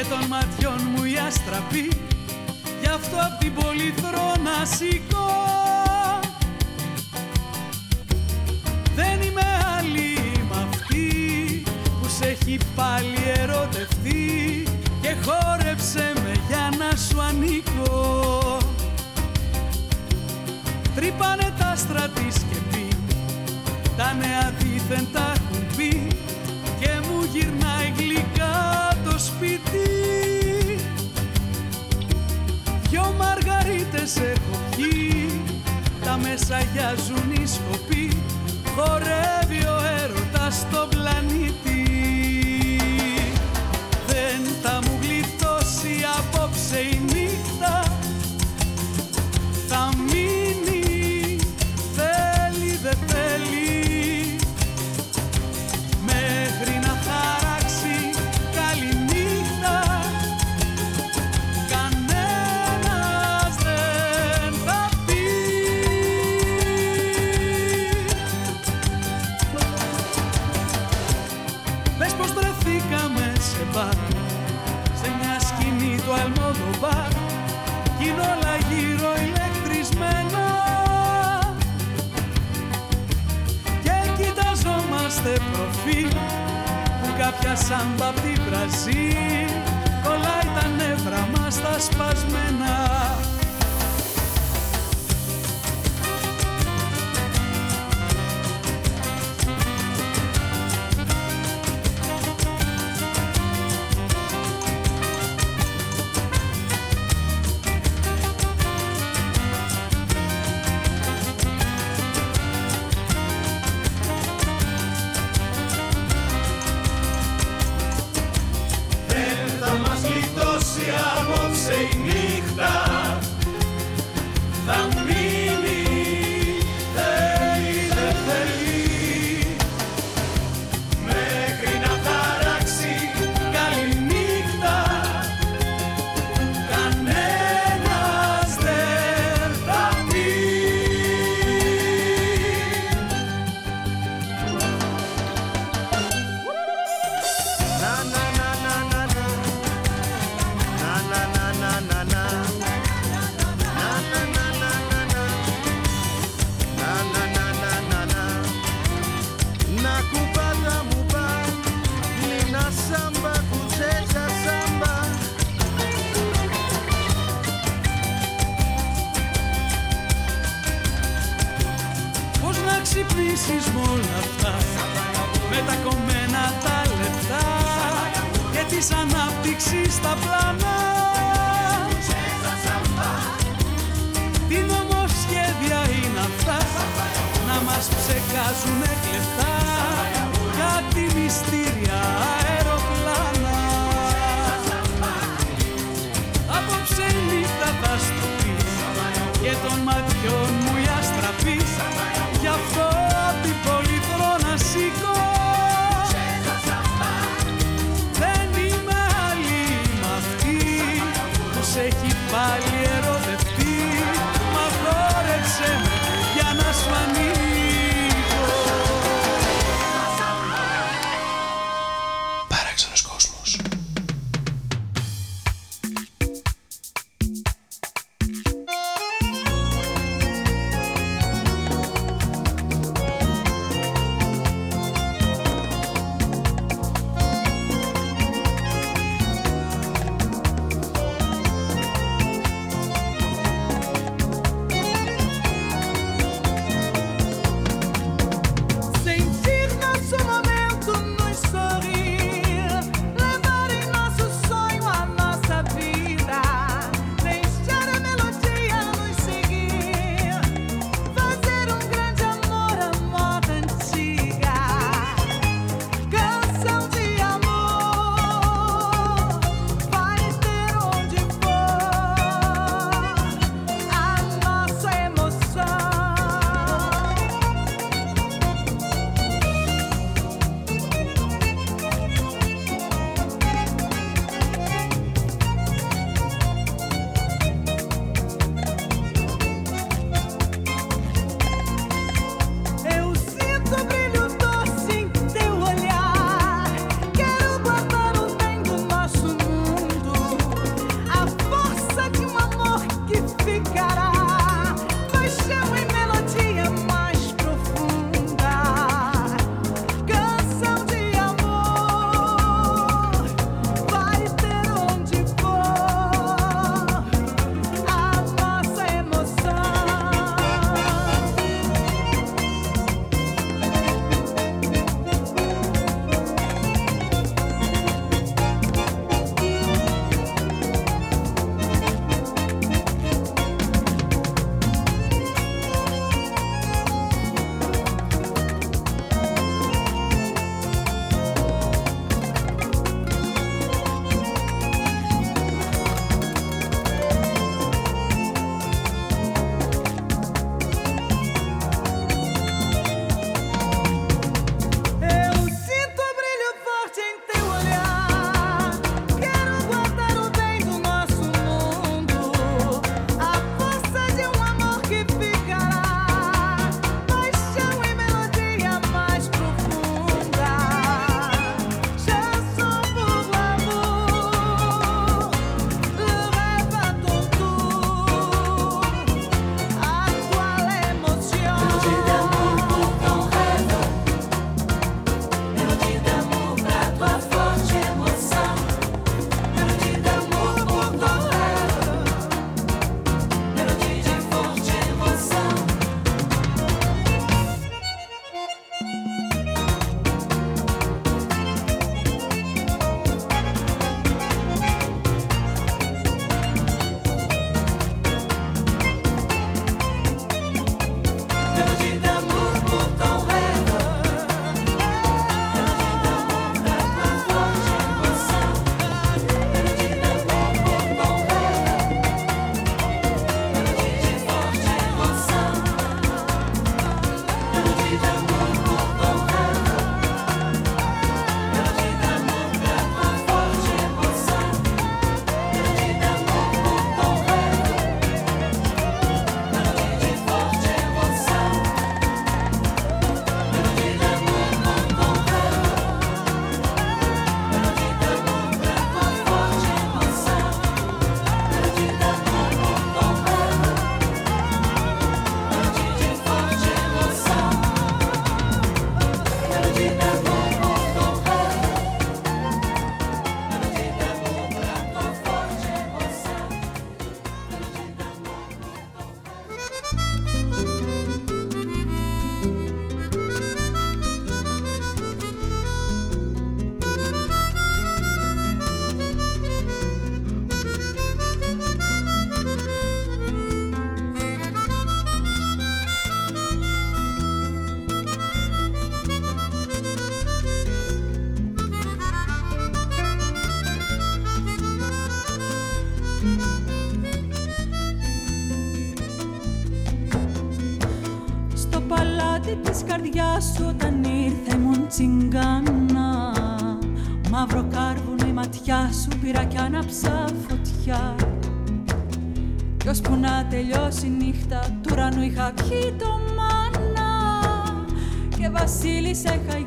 Και των ματιών μου η αστραπή. Γι' αυτό απ' την πολυθρόνα σηκώ. Δεν είμαι άλλη μ' αυτή που σε έχει πάλι ερωτευτεί και χόρεψε με για να σου ανήκω. Τρύπανε τα άστρα της και πει τα νέα δίθεν τα τα μεσαγιάζουν οι σκοποί χορεύει ο έρωτας στο πλανήτη που κάποια σάμπα απ' την Βραζίλ. Κολλάει τα νεύρα μας τα σπασμένα ανάπτυξης τα πλάνα. Τι νομοσχέδια είναι αυτά Να μας ψεκάζουνε κλεφτά. Κάτι μυστήρια αεροπλάνα. Απόψε η νύχτα θα στο πει Και των ματιών μάτι της καρδιάς σου όταν ήρθε μου τσιγκάνα. Μαύρο κάρβουνο η ματιά σου πήρα κι άναψα φωτιά. Κι ώσπου να τελειώσει η νύχτα του ουρανού είχα πιει το μάνα. Και βασίλισσα είχα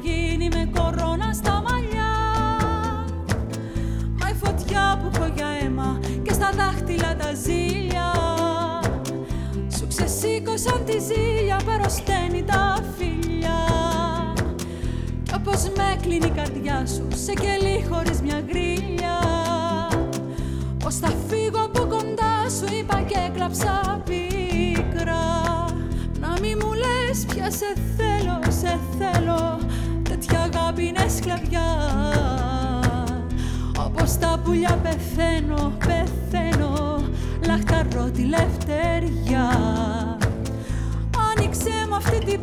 κλείνει η καρδιά σου σε κελί χωρίς μια γκρίλια Πως θα φύγω από κοντά σου είπα και έκλαψα πίκρα. Να μη μου λες πια σε θέλω, σε θέλω Τέτοια αγάπη είναι σκλαβιά. Όπως τα πουλιά πεθαίνω, πεθαίνω Λαχταρώ τη λευτεριά. Άνοιξε μου αυτή την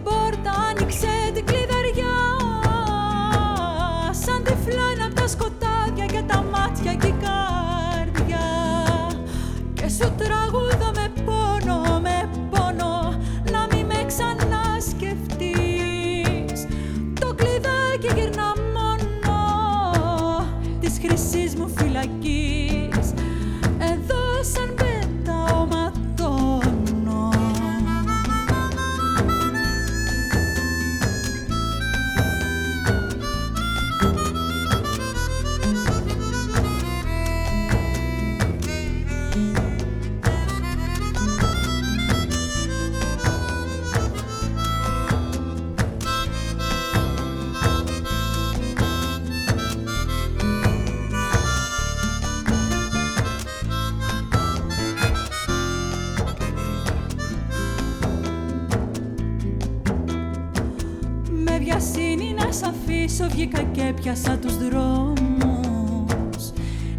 βγήκα και πιάσα τους δρόμους.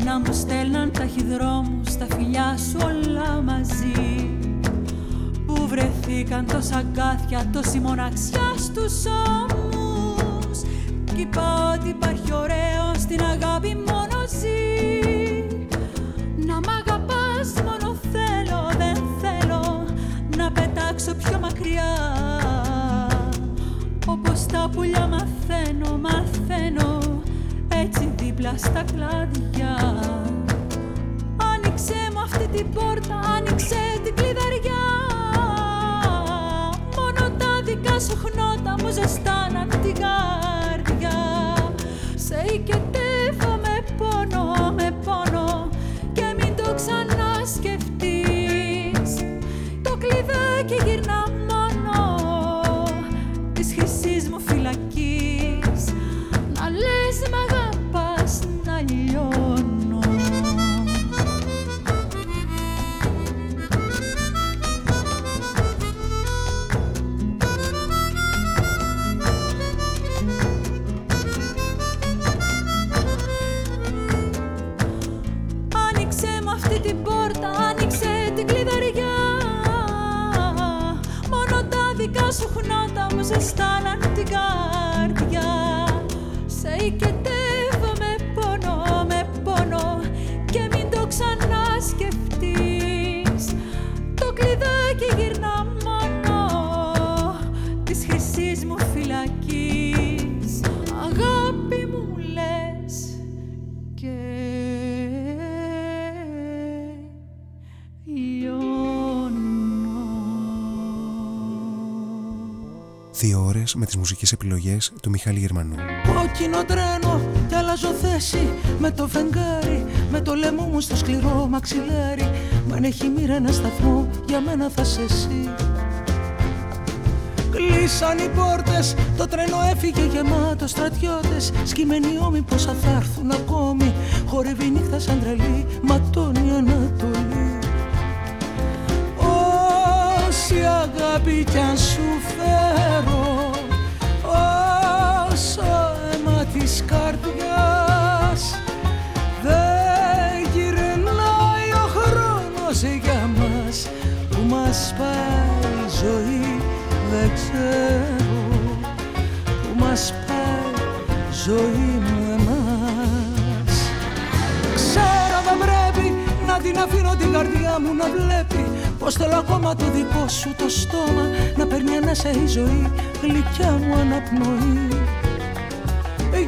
Να μου στέλναν ταχυδρόμους τα φιλιά σου όλα μαζί. Που βρεθήκαν τόσα αγκάθια, τόση μοναξιά στους ώμους. Κι είπα ότι υπάρχει ωραίο στην αγάπη μόνο ζει. Να μ' αγαπάς μόνο θέλω, δεν θέλω Να πετάξω πιο μακριά. Όπως τα πουλιά μαθαίνω, μαθαίνω έτσι δίπλα στα κλάδια Άνοιξε μου αυτή την πόρτα, άνοιξε την κλειδαριά. Μόνο τα δικά σου χνότα μου ζεστάναν την καρδιά με τις μουσικές επιλογές του Μιχάλη Γερμανού. Κόκκινο τρένο κι αλλάζω θέση Με το φεγγάρι, με το λαιμό μου στο σκληρό μαξιλάρι. Μα αν έχει μοίρα ένα σταθμό, για μένα θα σε εσύ. Κλείσαν οι πόρτες, το τρένο έφυγε γεμάτο στρατιώτες. Σκυμμένοι ώμοι πόσα θα έρθουν ακόμη. Χορεύει η νύχτα σαν τρελή, ματώνει η Ανατολή. Όση αγάπη κι αν σου ζωή μου εμάς. Ξέρω δεν πρέπει να την αφήνω την καρδιά μου να βλέπει Πως θέλω ακόμα το δικό σου το στόμα Να παίρνει ανάσα η ζωή Γλυκιά μου αναπνοή.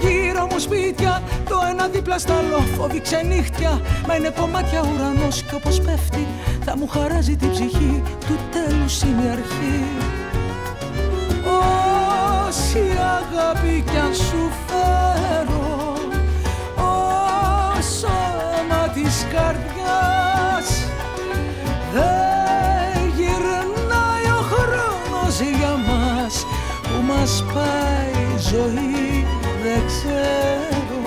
Γύρω μου σπίτια Το ένα δίπλα στα λόφοβη ξενύχτια Μα είναι κομμάτια ουρανός Και όπως πέφτει θα μου χαράζει την ψυχή Του τέλους είναι η αρχή Όση αγάπη κι αν σου φέρω Όσο αίμα της καρδιάς Δεν γυρνάει ο χρόνος για μας Που μας πάει η ζωή δεν ξέρω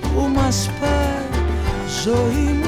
Που μας πάει ζωή. μου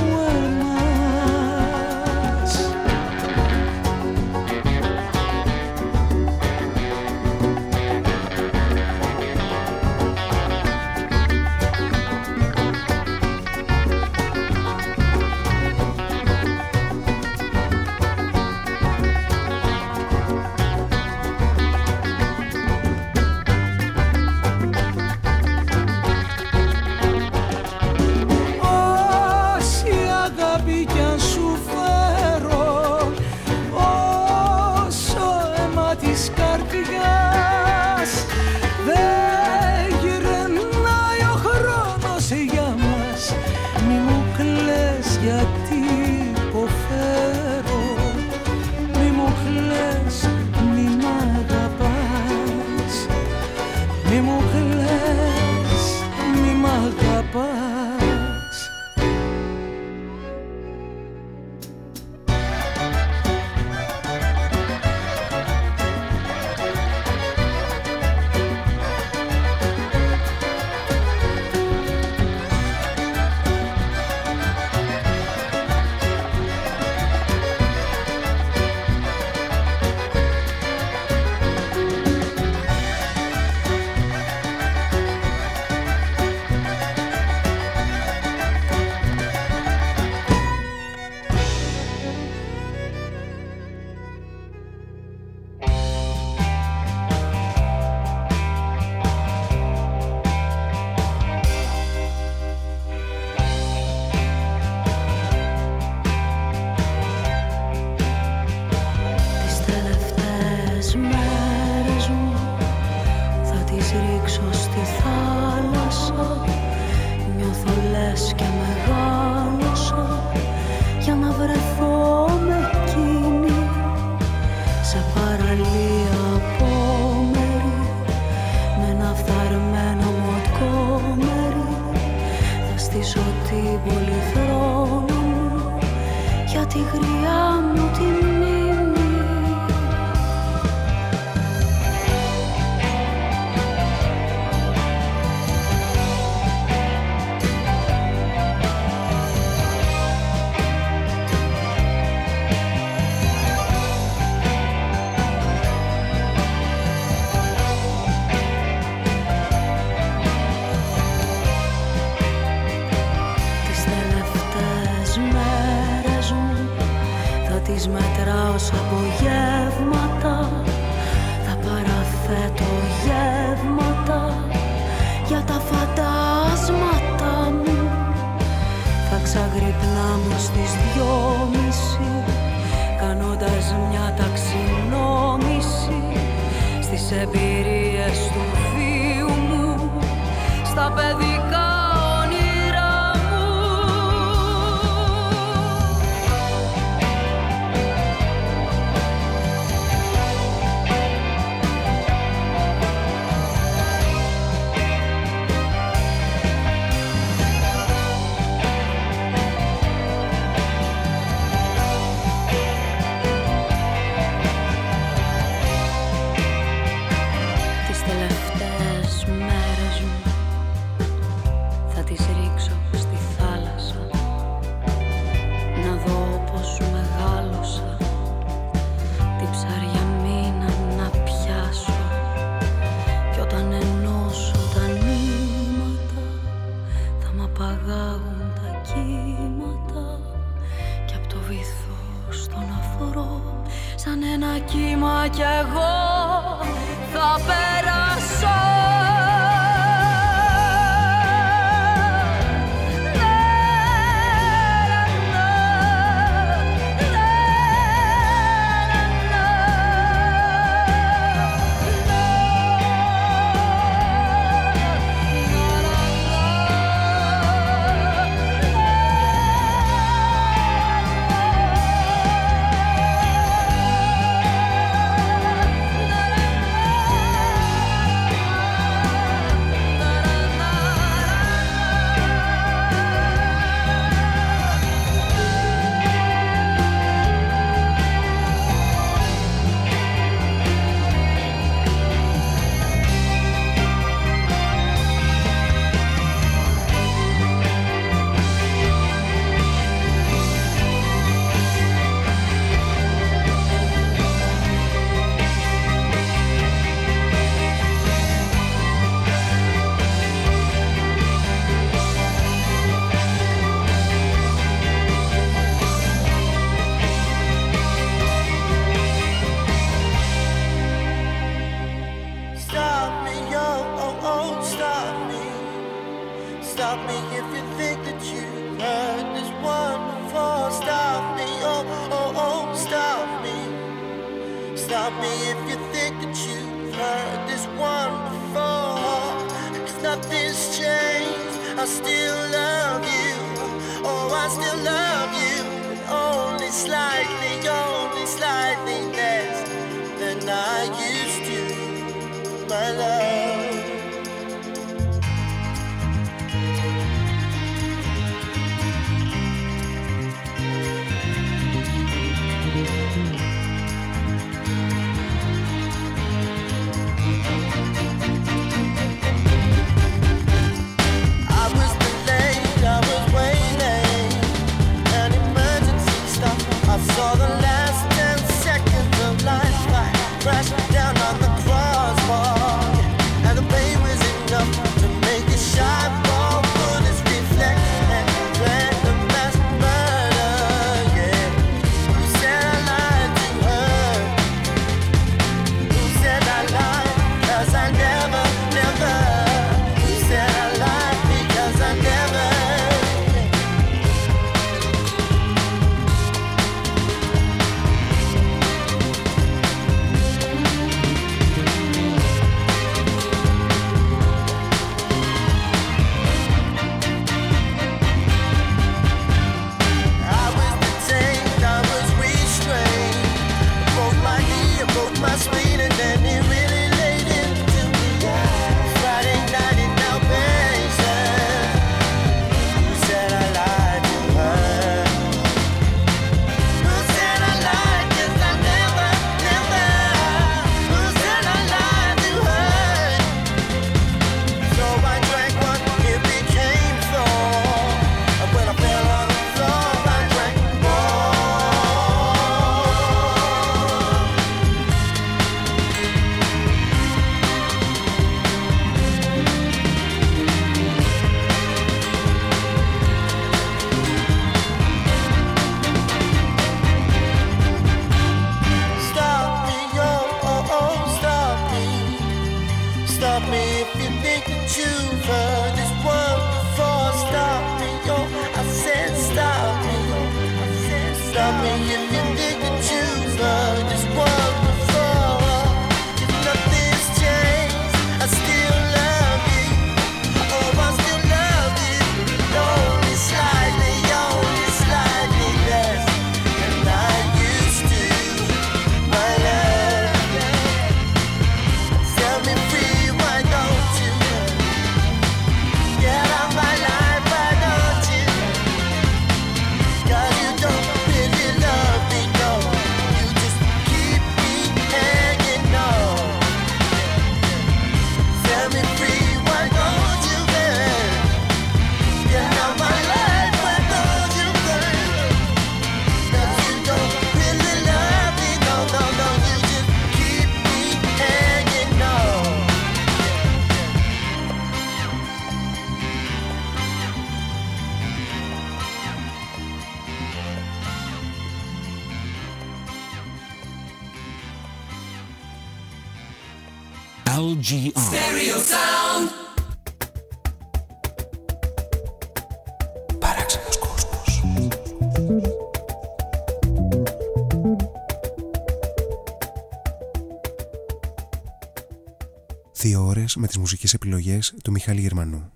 με τις μουσικές επιλογές του Μιχάλη Γερμανού.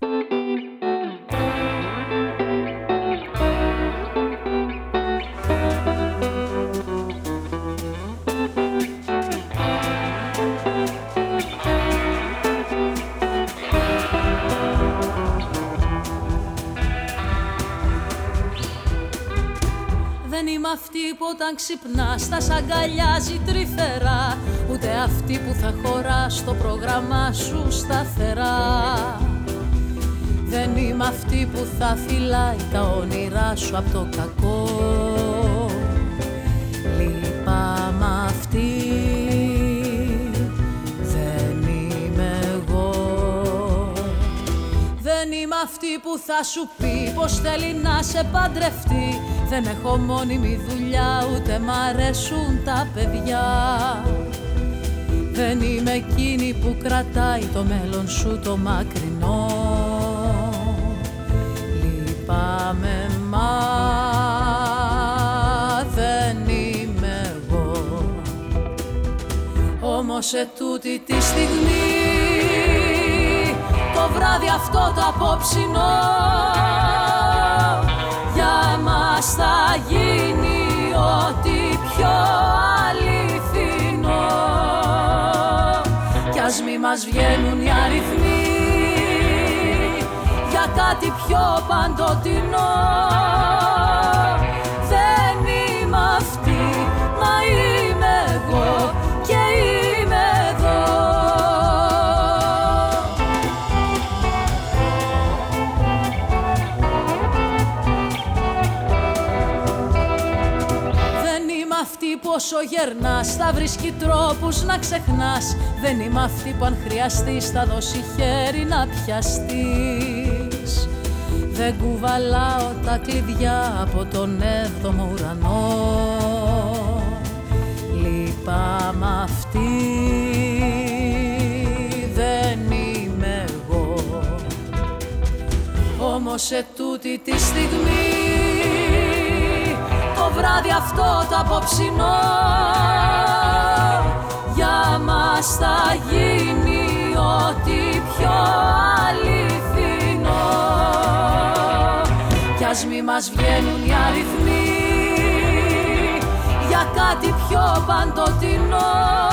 Δεν είμαι αυτή που όταν ξυπνάς στα σαγκαλιάζει τρυφερά Ούτε αυτή που θα χωρά στο πρόγραμμά σου σταθερά. Δεν είμαι αυτή που θα φυλάει τα όνειρά σου από το κακό. Λυπάμαι αυτή. Δεν είμαι εγώ. Δεν είμαι αυτή που θα σου πει πως θέλει να σε παντρευτεί. Δεν έχω μόνιμη δουλειά, ούτε μ' αρέσουν τα παιδιά δεν είμαι εκείνη που κρατάει το μέλλον σου το μακρινό. Λυπάμαι μα δεν είμαι εγώ. Όμως σε τούτη τη στιγμή το βράδυ αυτό το απόψινο για μας θα γίνει ό,τι πιο μη μας βγαίνουν οι αριθμοί. Για κάτι πιο παντοτινό όσο γερνάς θα βρίσκει τρόπους να ξεχνάς. Δεν είμαι αυτή που αν χρειαστείς θα δώσει χέρι να πιαστείς. Δεν κουβαλάω τα κλειδιά από τον έβδομο ουρανό. Λυπάμαι αυτή. Δεν είμαι εγώ. Όμως σε τούτη τη στιγμή βράδυ αυτό το απόψινό. Για μας θα γίνει ό,τι πιο αληθινό. Κι ας μη μας βγαίνουν οι αριθμοί για κάτι πιο παντοτινό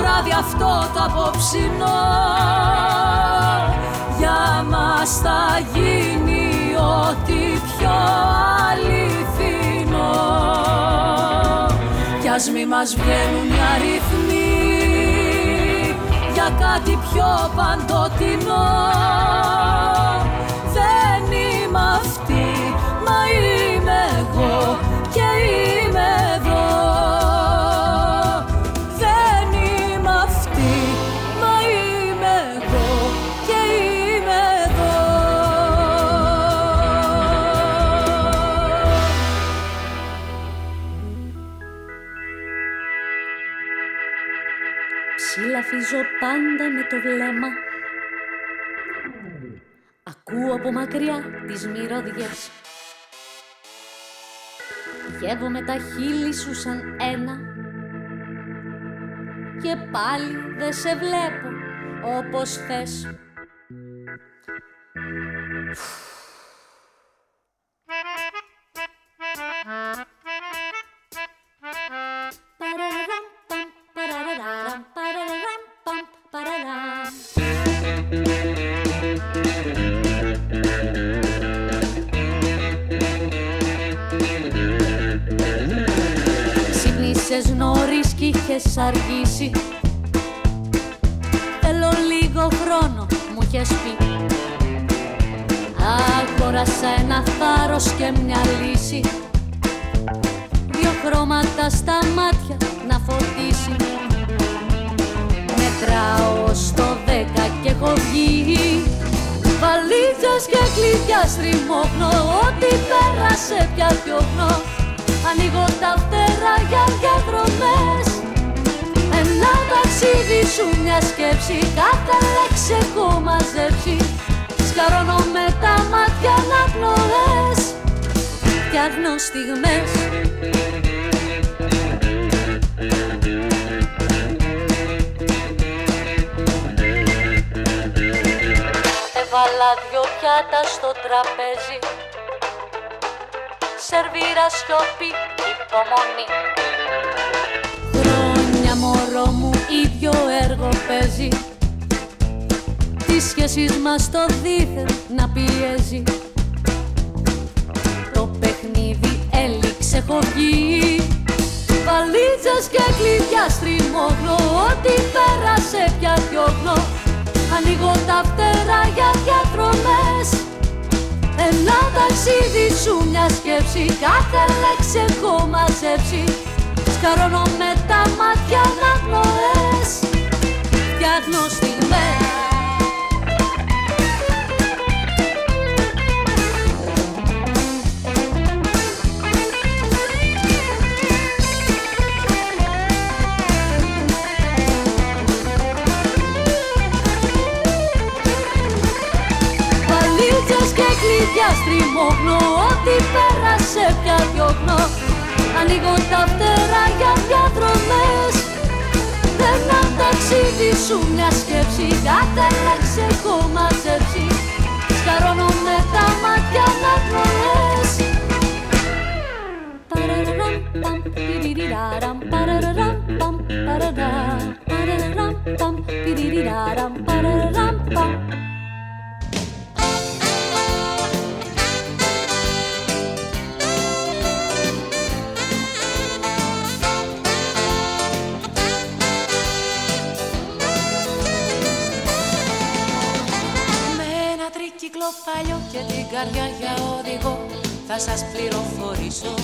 βράδυ αυτό το απόψινό για μας θα γίνει ό,τι πιο αληθινό. Κι ας μη μας βγαίνουν οι αριθμοί. Για κάτι πιο παντοτινό. Δεν είμαι αυτή μα είμαι εγώ Ψιλαφίζω πάντα με το βλέμμα. Ακούω από μακριά τις μυρωδιές. Γεύομαι τα χείλη σου σαν ένα. Και πάλι δεν σε βλέπω όπως θες στιγμές. Έβαλα δυο πιάτα στο τραπέζι. Σερβίρα σιωπή, υπομονή. Χρόνια μωρό μου ίδιο έργο παίζει. Τις σχέσεις μας το δίθεν να πιέζει έληξε έχω βγει Βαλίτσες και κλειδιά στριμώχνω Ό,τι πέρασε πια διώχνω Ανοίγω τα φτερά για διαδρομές Ένα ταξίδι σου μια σκέψη Κάθε λέξη έχω μαζέψει. Σκαρώνω με τα μάτια να πνοές διαγνωστημένες κλειδιά στριμώχνω Ό,τι πέρασε πια διώχνω Ανοίγω τα φτερά για διαδρομές Ένα ταξίδι σου μια σκέψη Κάθε λέξη έχω μαζέψει. Σκαρώνω με τα μάτια να τροές Παραραραμ παμ πιριριραραμ Παραραραμ παμ παραραραμ Παραραραμ παμ πιριριραραμ Παραραραμ σας πληροφορήσω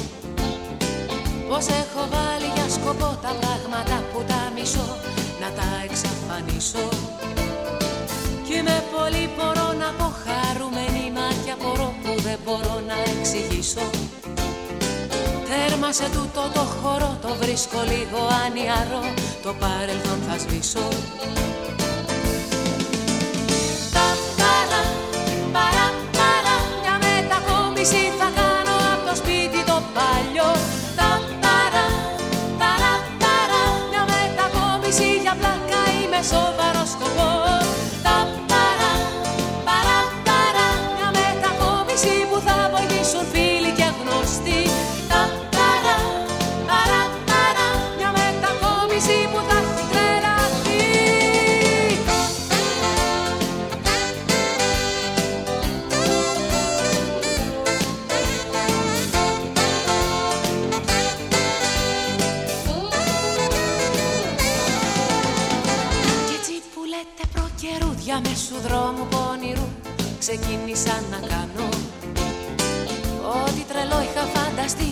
Πως έχω βάλει για σκοπό τα πράγματα που τα μισώ να τα εξαφανίσω. Κι είμαι πολύ μπορώ να πω χαρούμενη μα και απορώ που δεν μπορώ να εξηγήσω. Τέρμα σε τούτο το χώρο το βρίσκω λίγο ανιαρό το παρελθόν θα σβήσω over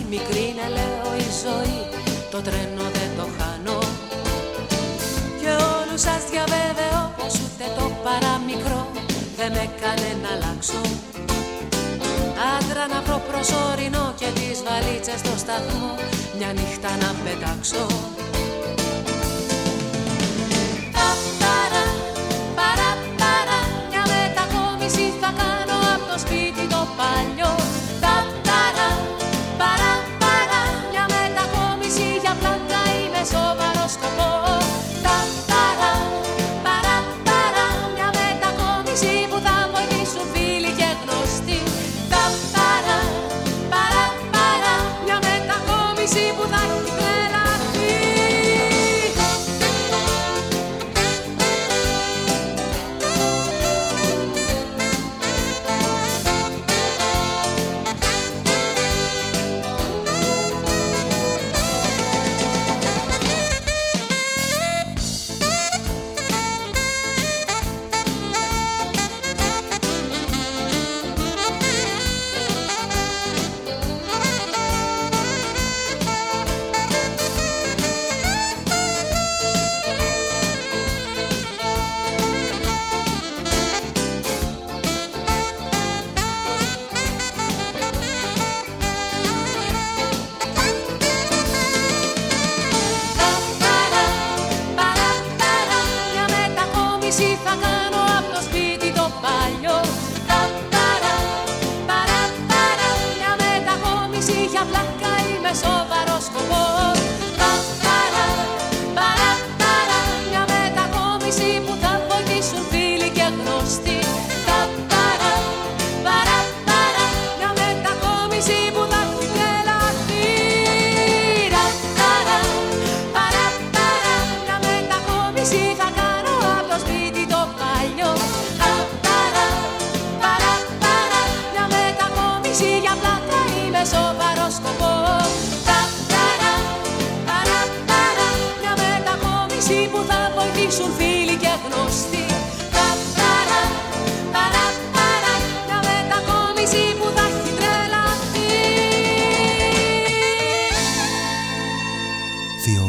μικρή είναι η ζωή Το τρένο δεν το χάνω. Και όλους σας διαβεβαιώ πως ούτε το παραμικρό Δεν με έκανε να αλλάξω. Άντρα να βρω προσωρινό και τις βαλίτσες στο σταθμό Μια νύχτα να πετάξω. Παρά, παρά, μια μετακόμιση κάνω από το σπίτι το παλιό.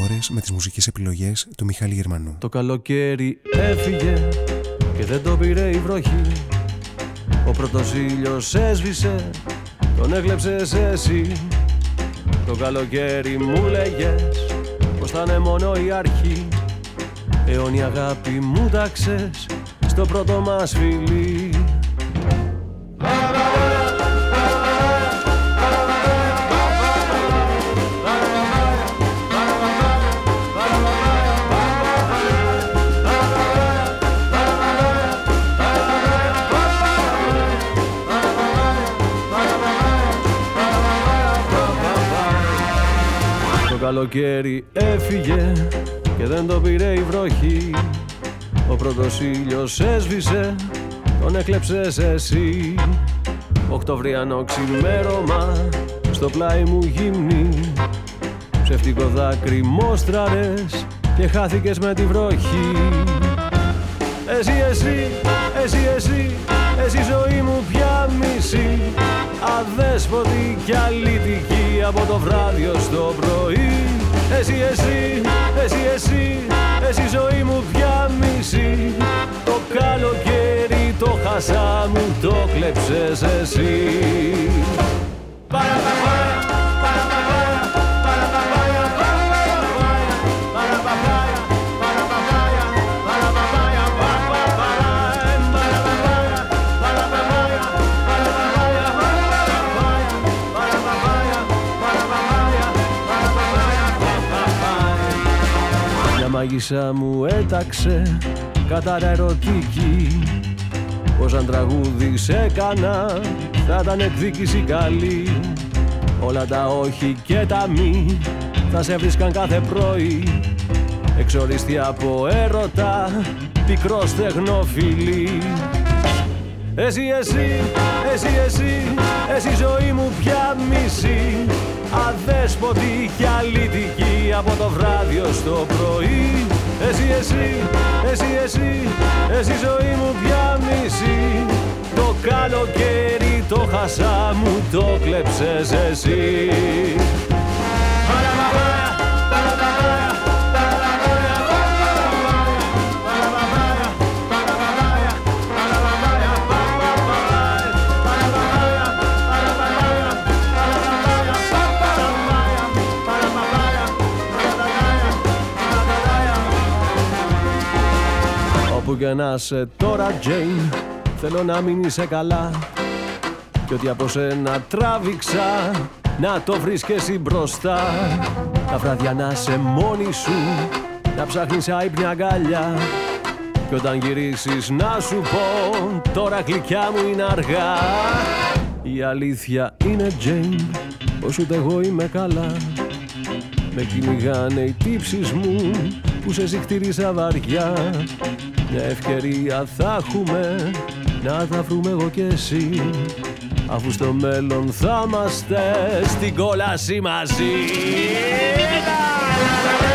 Ώρες με τις μουσικές επιλογές του Μιχάλη Γερμανού. Το καλοκαίρι έφυγε και δεν το πήρε η βροχή. Ο πρώτος ήλιος έσβησε, τον έκλεψες εσύ. Το καλοκαίρι μου λέγες πως θα είναι μόνο η αρχή. Αιώνια αγάπη μου τάξες στο πρώτο μας φιλί καλοκαίρι έφυγε και δεν το πήρε η βροχή. Ο πρώτος ήλιος έσβησε, τον έκλεψες εσύ. Οκτωβριανό ξημέρωμα, στο πλάι μου γύμνη Ψευτικό δάκρυ μόστραρες και χάθηκες με τη βροχή. Εσύ, εσύ, εσύ, εσύ, εσύ ζωή μου πια μισή Αδέσποτη κι αλήτικη από το βράδυ ως το πρωί. Εσύ, εσύ, εσύ, εσύ, εσύ ζωή μου πια μισή. Το καλοκαίρι το χασά μου το κλέψες εσύ. Μια μάγισσα μου έταξε κατά ερωτική. Πως αν τραγούδι σε έκανα θα ήταν εκδίκηση καλή. Όλα τα όχι και τα μη θα σε βρίσκαν κάθε πρωί. Εξοριστή από έρωτα, πικρός στεγνοφιλή εσύ, εσύ, εσύ, εσύ, εσύ ζωή μου πια μισή Αδέσποτη κι αλήτικη από το βράδυ ως το πρωί. Εσύ, εσύ, εσύ, εσύ, εσύ ζωή μου πια μισή. Το καλοκαίρι το χασά μου το κλέψες εσύ Όπου και να σε τώρα Jane Θέλω να μην είσαι καλά. Κι ότι από σένα τράβηξα Να το βρεις και εσύ μπροστά. Τα βράδια να σε μόνη σου Να ψάχνεις άϊπνια αγκαλιά. Κι όταν γυρίσεις να σου πω Τώρα γλυκιά μου είναι αργά. Η αλήθεια είναι Jane Πως ούτε εγώ είμαι καλά. Με κυνηγάνε οι τύψεις μου που σε ζυχτήρισα βαριά Μια ευκαιρία θα έχουμε να τα βρούμε εγώ και εσύ. Αφού στο μέλλον θα είμαστε στην κόλαση μαζί. Εσύ,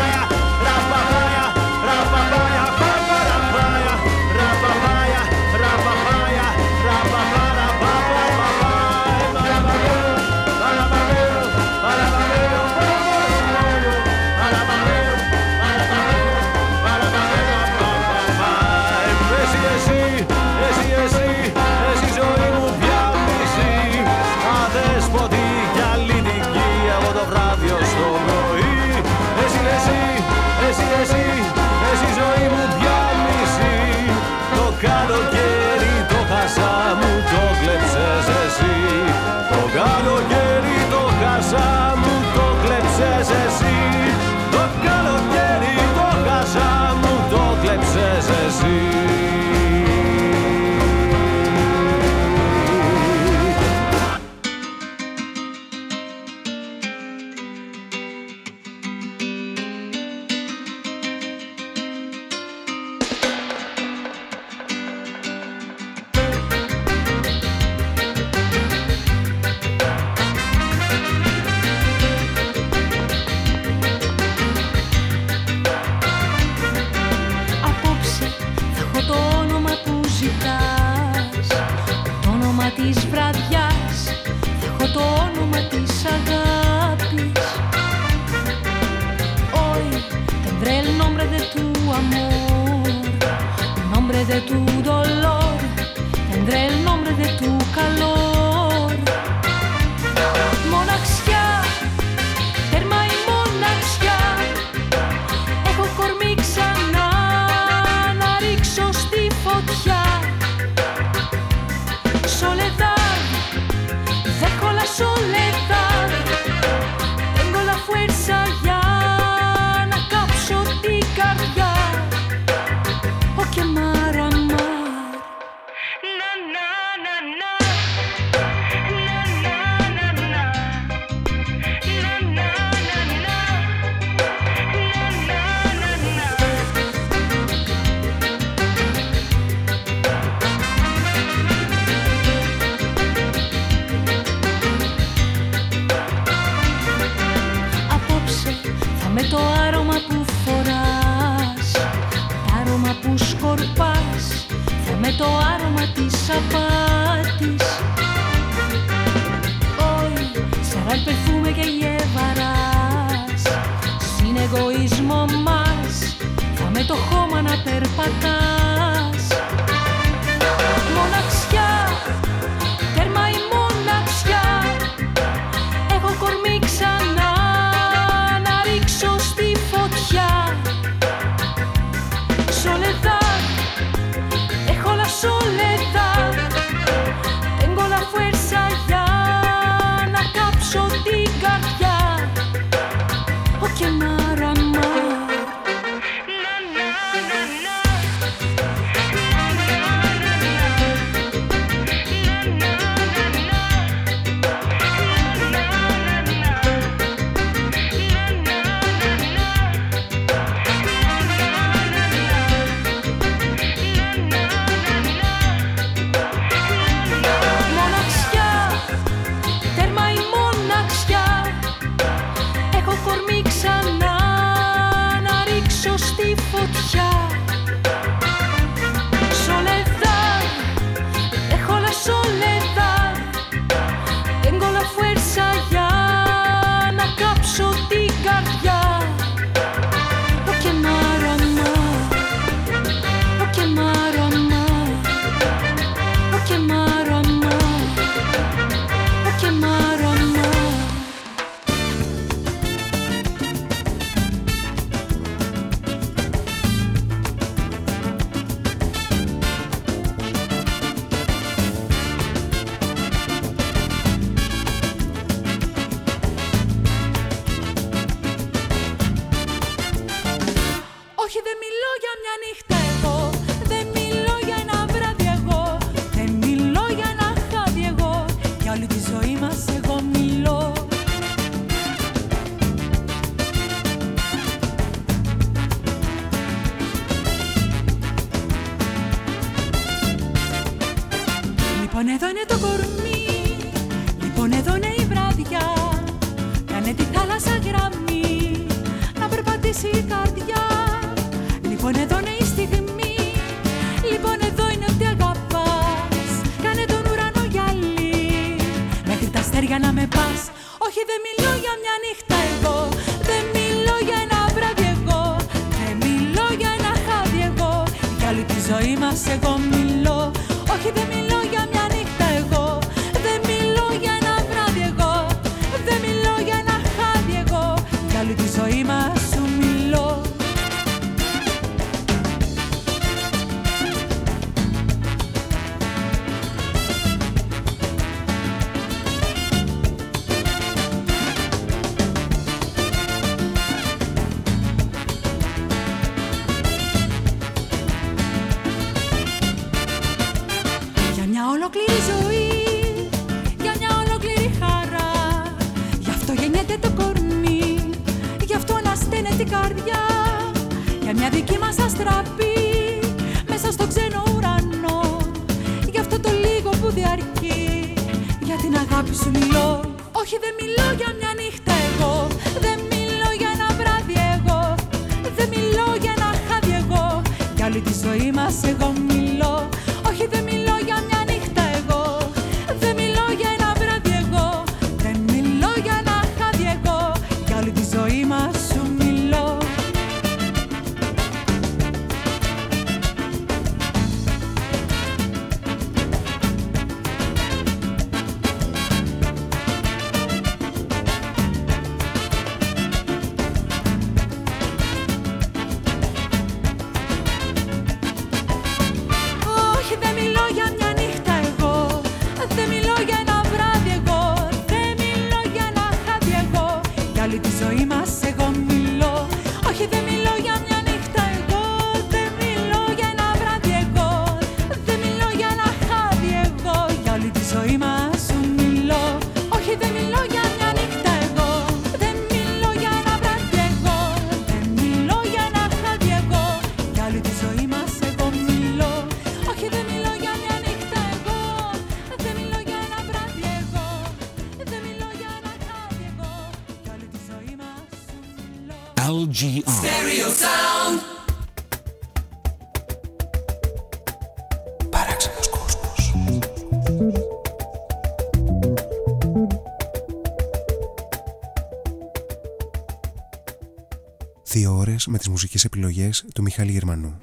με τις μουσικές επιλογές του Μιχάλη Γερμανού.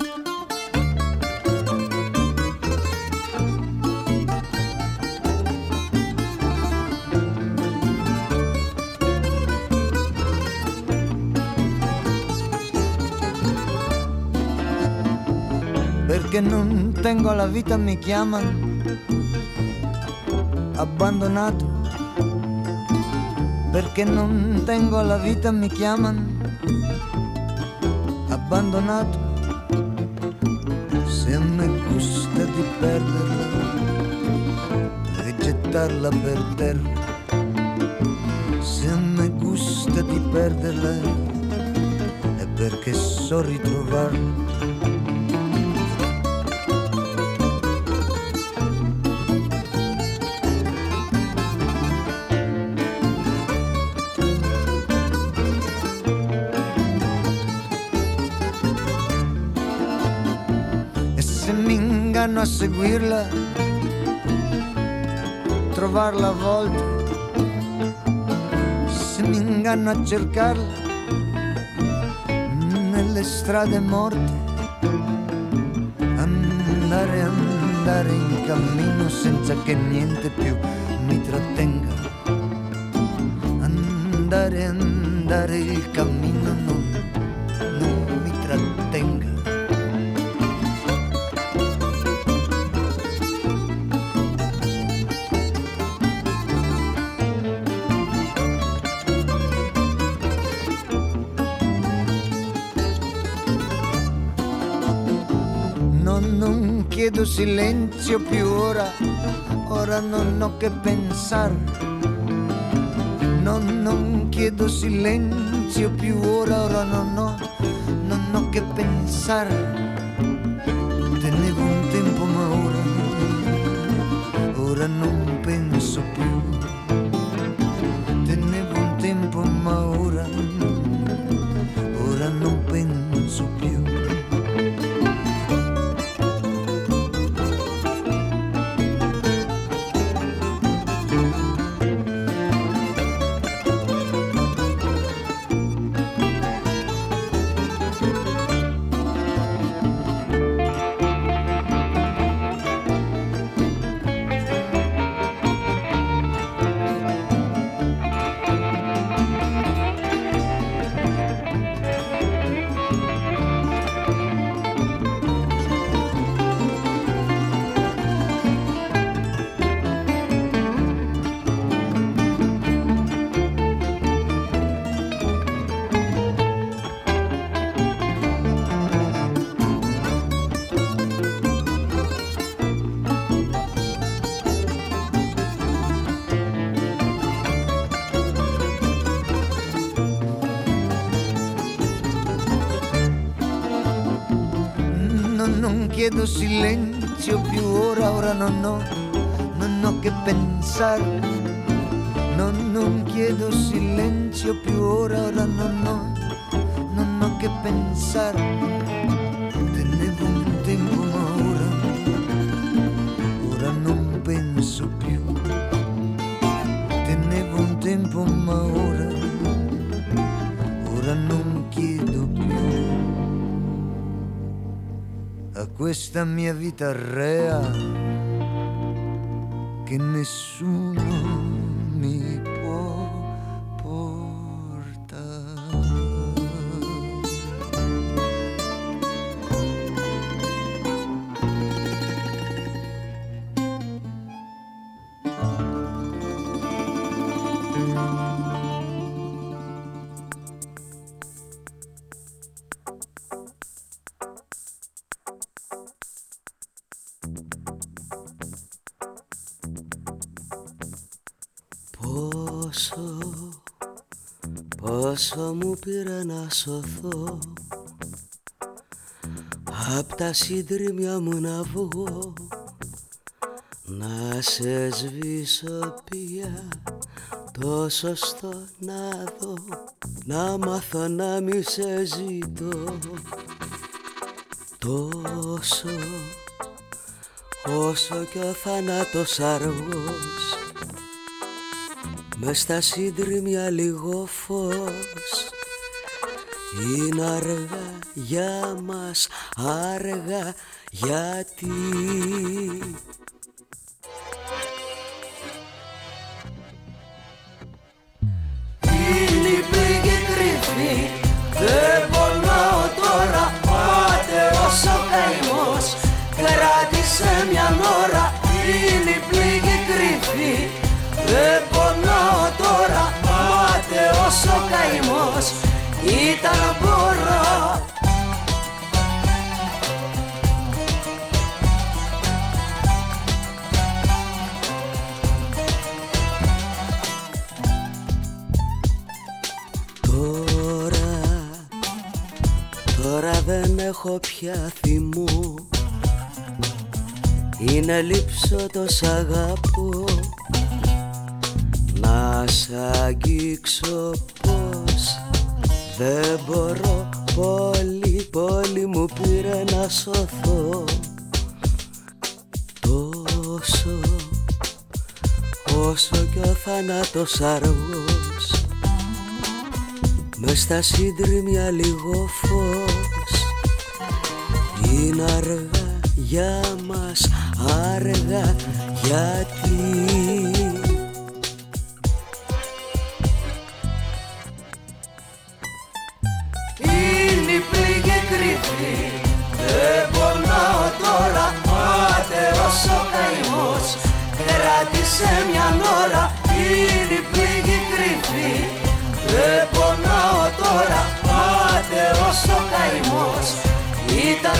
Perché non tengo la vita mi chiamano abbandonato. Perché non tengo la vita mi chiamano abbandonato. Se a me gusta di perderla e gettarla per terra. Se a me gusta di perderla è perché so ritrovarla. A seguirla, trovarla a volte, se mi inganno a cercarla nelle strade morte, andare, andare in cammino senza che niente più mi trattenga, andare, andare il cammino silenzio più ora, ora non ho che pensare. Non, non chiedo silenzio più ora, ora non ho, non ho che pensare. Chiedo silenzio più ora, ora non ho, non ho che pensare. Non, non chiedo silenzio più ora, ora non ho, non ho che pensare. Questa mia vita rea che nessuno πόσο μου πήρε να σωθώ. Απ' τα σύντριμια μου να βγω. Να σε σβήσω πια το σωστό να δω. Να μάθω να μη σε ζητώ. Τόσο όσο κι ο θάνατος αργός. Μες στα σύντριμια λίγο φως Είναι αργά για μας, αργά γιατί. Είναι η πληγή κρυφή, δεν πονάω τώρα Πάτε όσο καημός, κράτησε μια ώρα. Είναι η πληγή κρυφή, δεν πονάω τώρα Πάτε όσο καημός, ήταν μπορώ Τώρα δεν έχω πια θυμό Είναι λείψω το σ' αγαπώ. Να σ' αγγίξω πως Δεν μπορώ πολύ πολύ μου πήρε να σωθώ. Τόσο όσο κι ο θάνατος αργός. Μες στα σύντριμια λίγο φως. Είναι αργά για μας, αργά γιατί Είναι κράτησε μια ώρα Είναι η πληγή κρυφή, δεν πονάω τώρα. Πάτε όσο καημός. Ήταν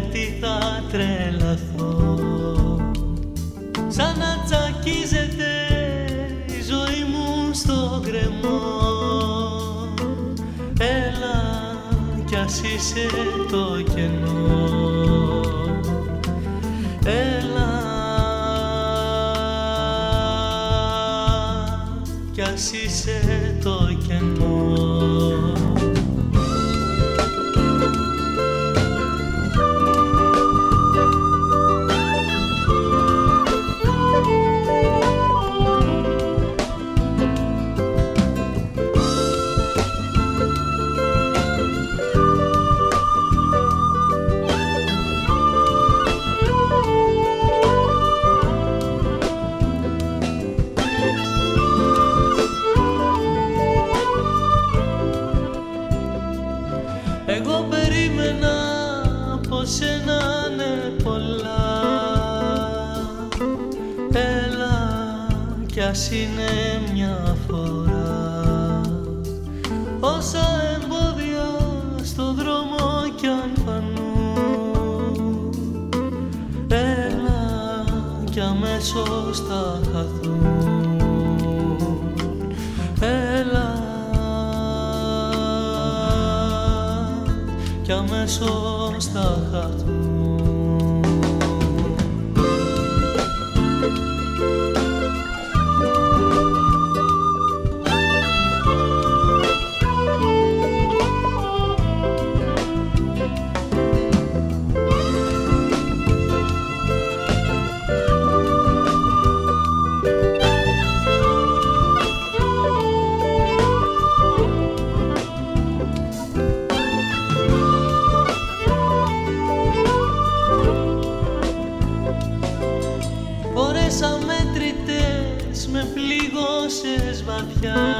γιατί θα τρελαθώ. Σαν να τσακίζεται η ζωή μου στο γκρεμό. Έλα κι ας είσαι το κενό. Έλα κι ας είσαι σκέψη είναι μια φορά. Όσα εμπόδια στο δρόμο κι αν φανούν. Έλα κι αμέσως θα χαθούν. Έλα. Κι αμέσως θα Nation.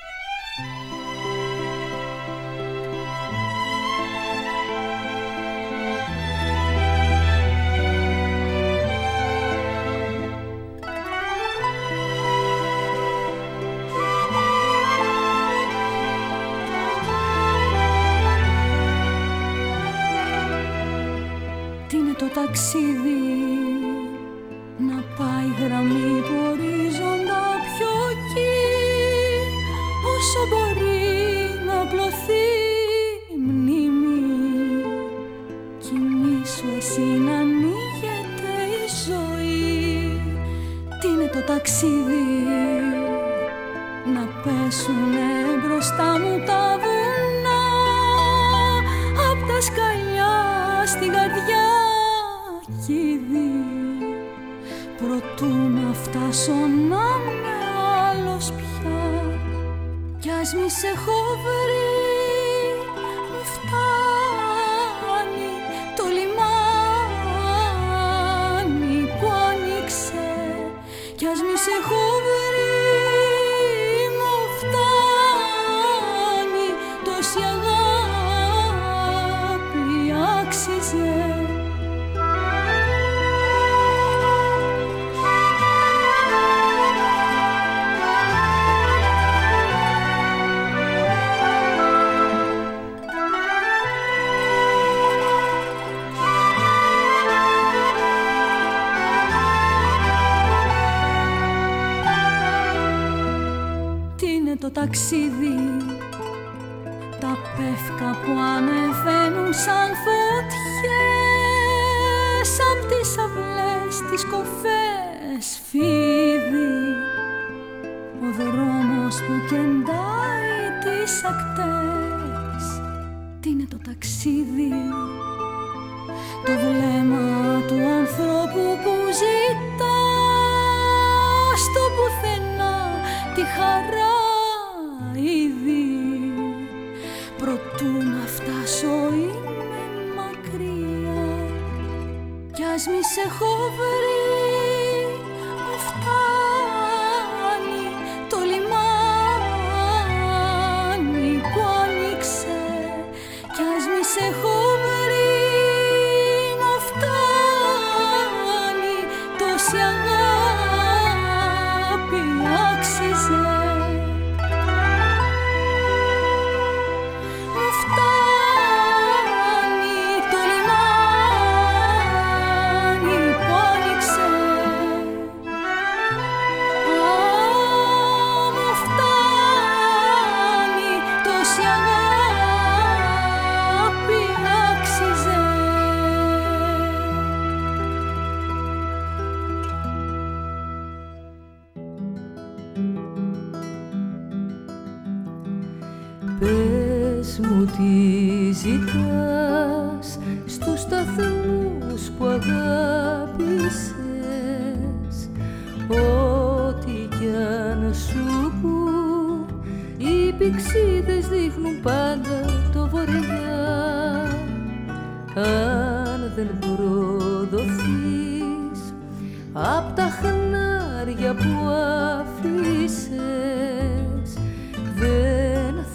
ταξίδι.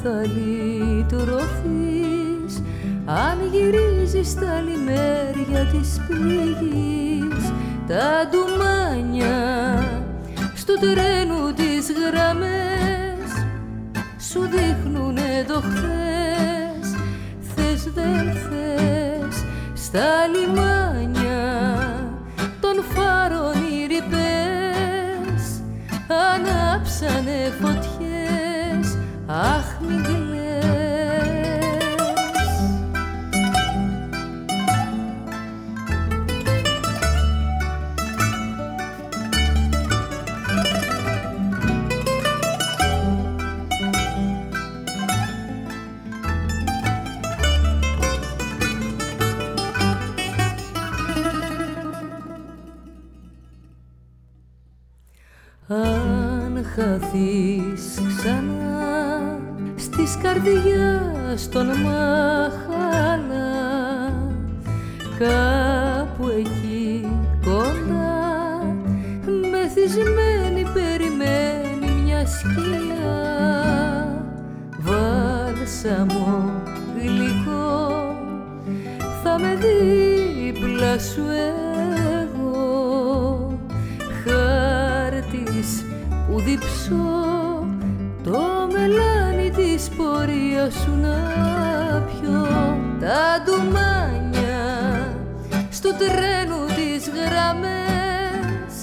Θα λυτρωθείς αν γυρίζεις τα λιμέρια της πληγής τα ντουμάνια στο τρένου τις γραμμές σου δείχνουνε το χθες. Θες δεν θες στα λιμάνια των φάρων οι ρηπές ανάψανε φωτιές αχ μην κλαις Αν χαθείς ξανά στις καρδιάς των μαχαλά κάπου εκεί κοντά μεθυσμένη περιμένει μια σκιά. Βάλσαμο γλυκό θα με δίπλα σου πορείας σου να πιω τα ντουμάνια στο τρένο τις γραμμές.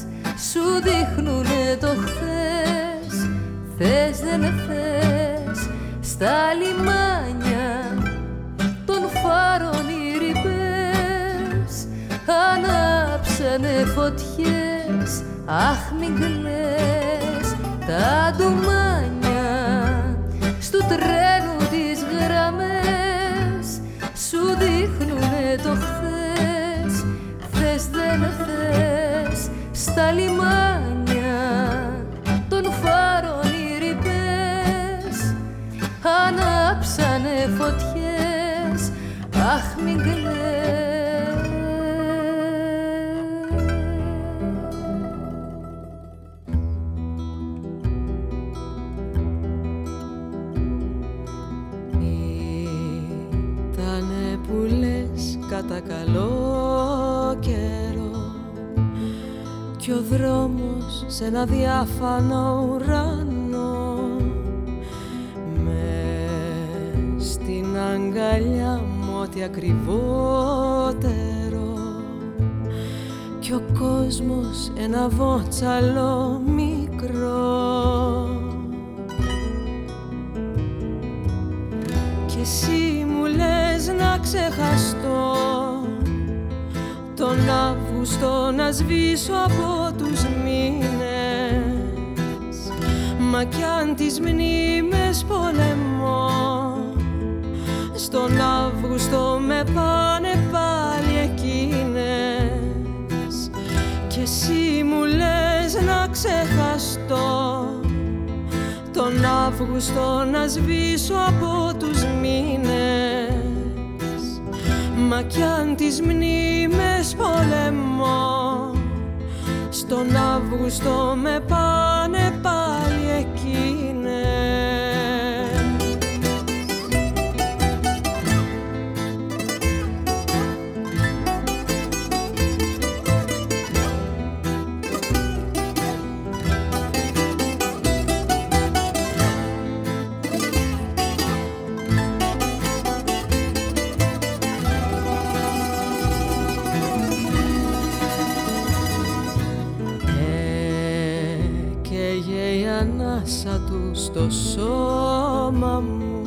Σου δείχνουνε το χθες θες δεν θες στα λιμάνια των φάρων οι ρηπές. Ανάψανε φωτιές αχ μην κλαις τα ντουμάνια στα λιμάνια των φάρων οι ρηπές ανάψανε φωτιές. Αχ μην δρόμος σε ένα διάφανο ουρανό μες στην αγκαλιά μου ό,τι ακριβότερο. Κι ο κόσμος ένα βότσαλο μικρό. Και εσύ μου λες να ξεχαστώ. Τον Αύγουστο να σβήσω από Μα κι αν τις μνήμες πολεμώ Στον Αύγουστο με πάνε πάλι εκείνες. Κι εσύ μου λες να ξεχαστώ Τον Αύγουστο να σβήσω από τους μήνες. Μα κι αν τις μνήμες πολεμώ Στον Αύγουστο με πάνε πάλι εκείνες στο σώμα μου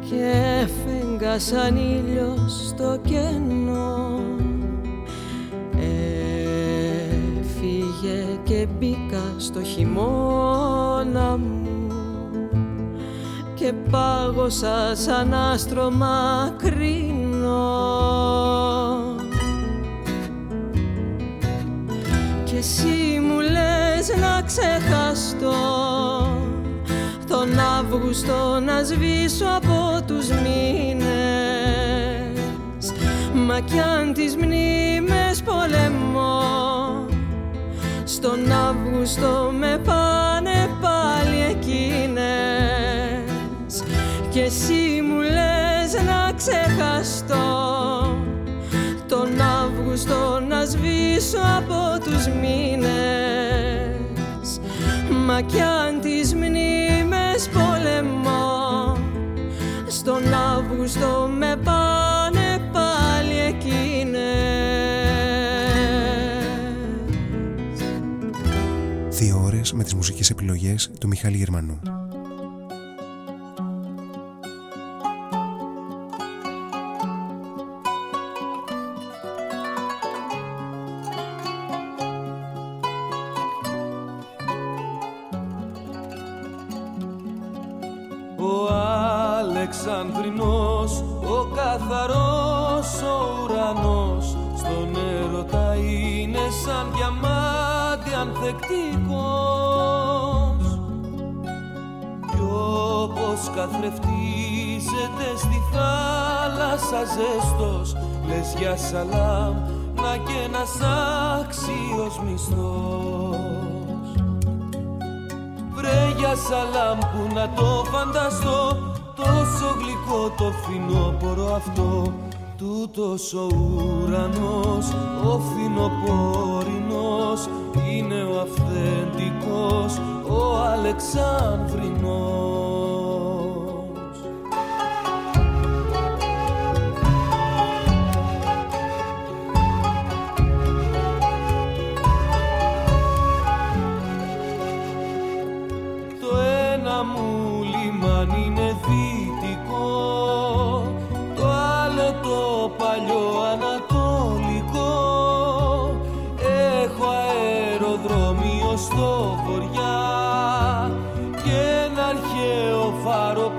και φέγγα σαν ήλιος στο κενό. Έφυγε και μπήκα στο χειμώνα μου και πάγωσα σαν άστρο μακρινό και εσύ μου λες να ξεχαστώ τον Αύγουστο να σβήσω από τους μήνες. Μα κι αν τις μνήμες πολεμώ Στον Αύγουστο με πάνε πάλι εκείνες. Και εσύ μου λες να ξεχαστώ Τον Αύγουστο να σβήσω από τους μήνες. Μα κι αν τις μνήμες Αύγουστο με πάνε πάλι εκείνες. Δύο ώρες με τις μουσικές επιλογές του Μιχάλη Γερμανού σαλάμ να και ένας άξιος μισθός. Βρε για σαλάμ που να το φανταστώ Τόσο γλυκό το φθινόπωρο αυτό. Τούτος ο ουρανός, ο φθινοπόρινος Είναι ο αυθεντικός, ο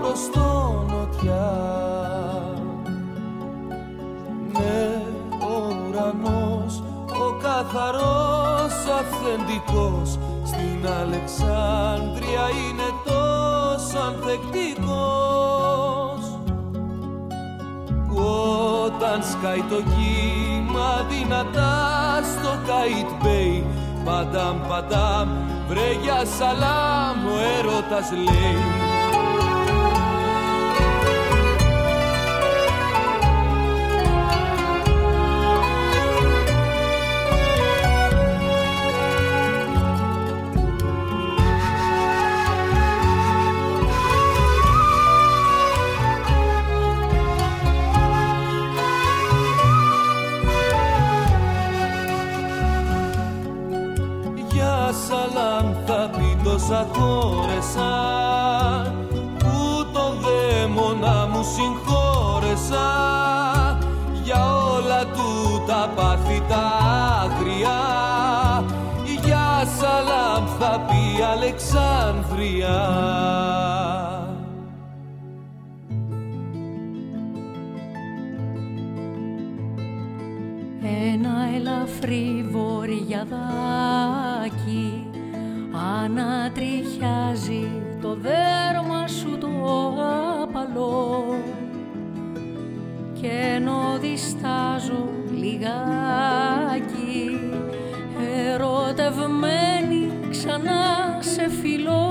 Αλεξάνδρινος καθαρός αυθεντικός. Στην Αλεξάνδρεια είναι τόσο ανθεκτικός. Που όταν σκάει το κύμα δυνατά στο Καϊτ Μπέι Παντάμ παντάμ βρε για σαλάμ ο έρωτας λέει ανατριχιάζει το δέρμα σου το απαλό και ενώ διστάζω λιγάκι ερωτευμένη ξανά σε φιλό.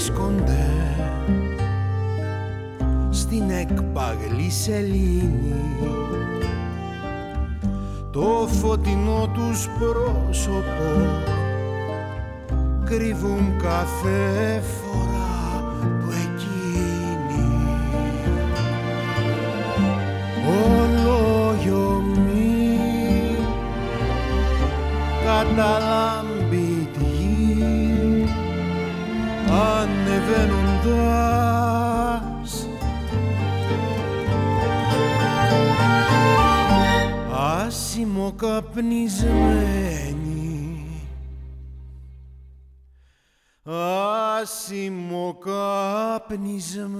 Βρίσκονται στην εκπαγλή σελήνη. Το φωτεινό τους πρόσωπο κρύβουν κάθε φορά Papanism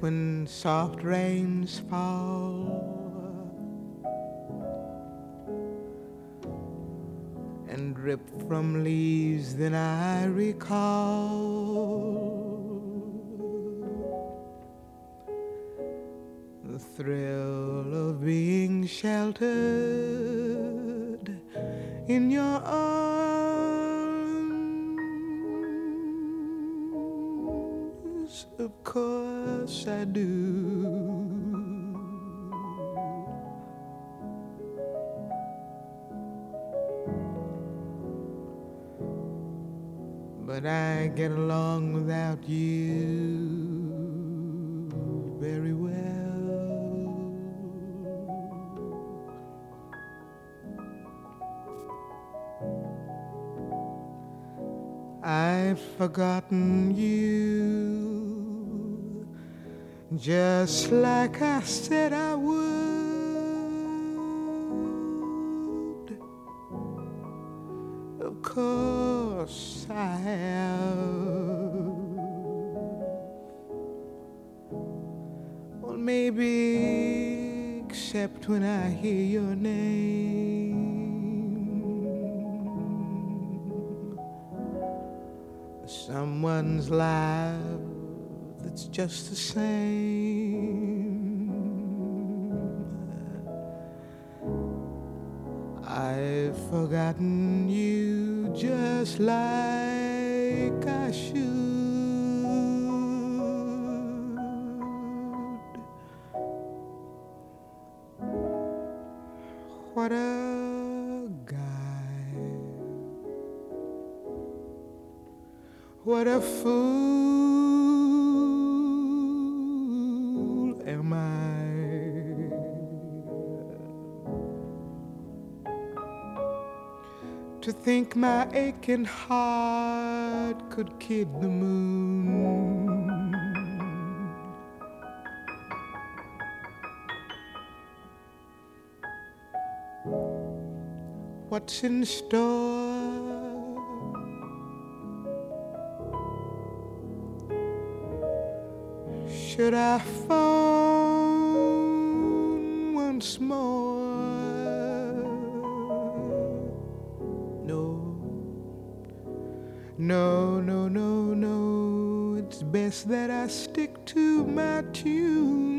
When soft rains fall. And drip from leaves, then I recall get along without you very well. I've forgotten you just like I said I just the same. I've forgotten you just like think my aching heart could kid the moon. What's in store No, no, no, no, it's best that I stick to my tune.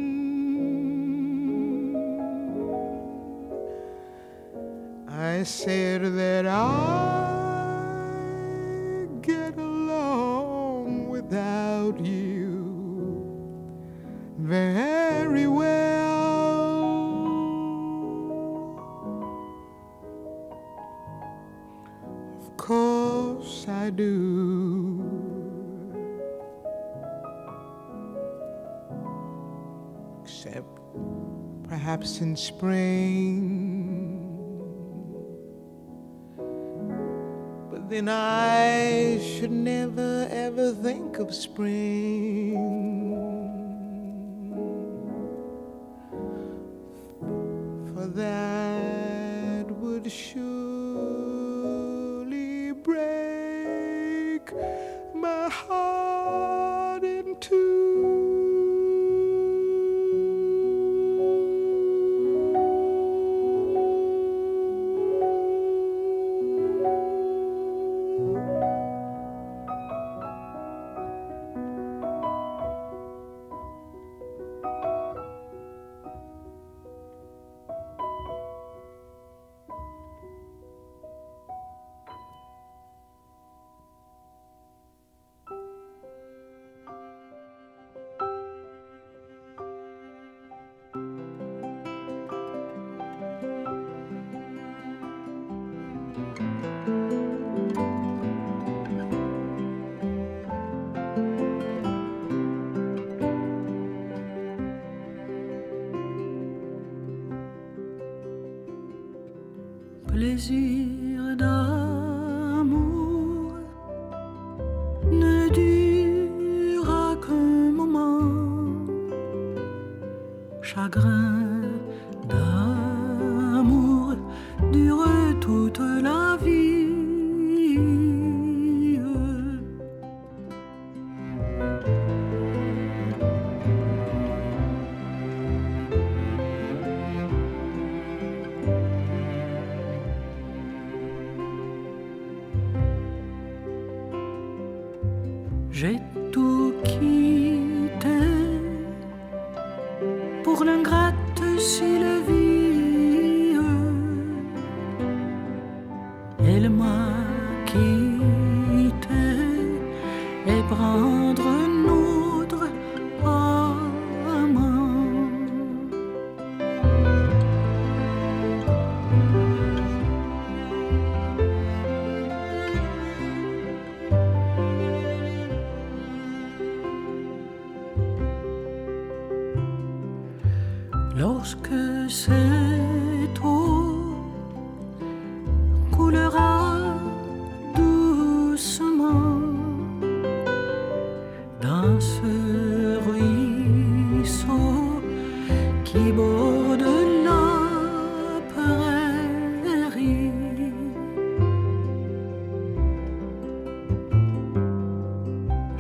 I said that I. in spring. But then I should never ever think of spring.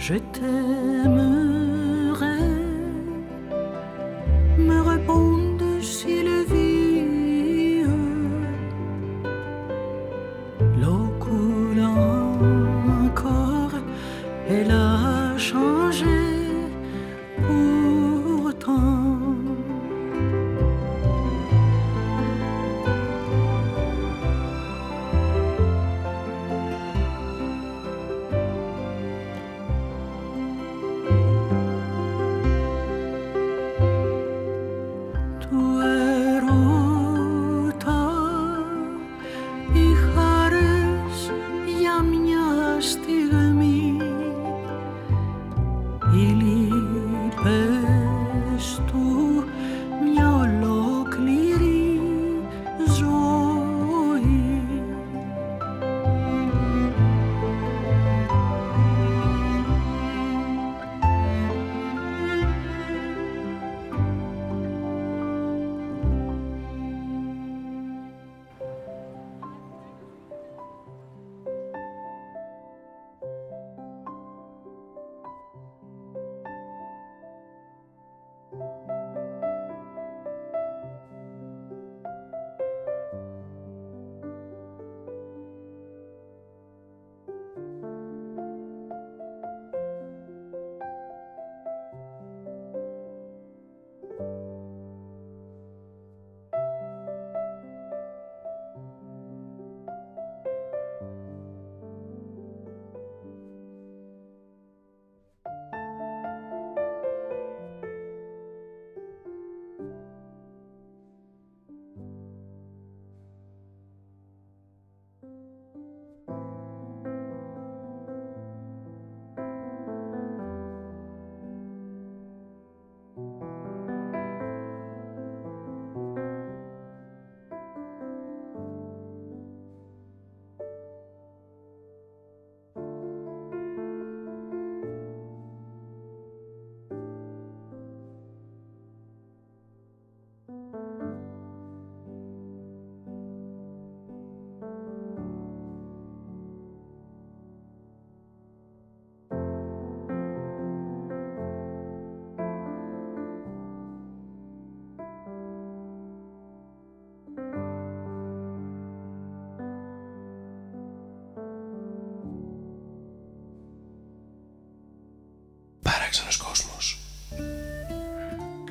je t'aime.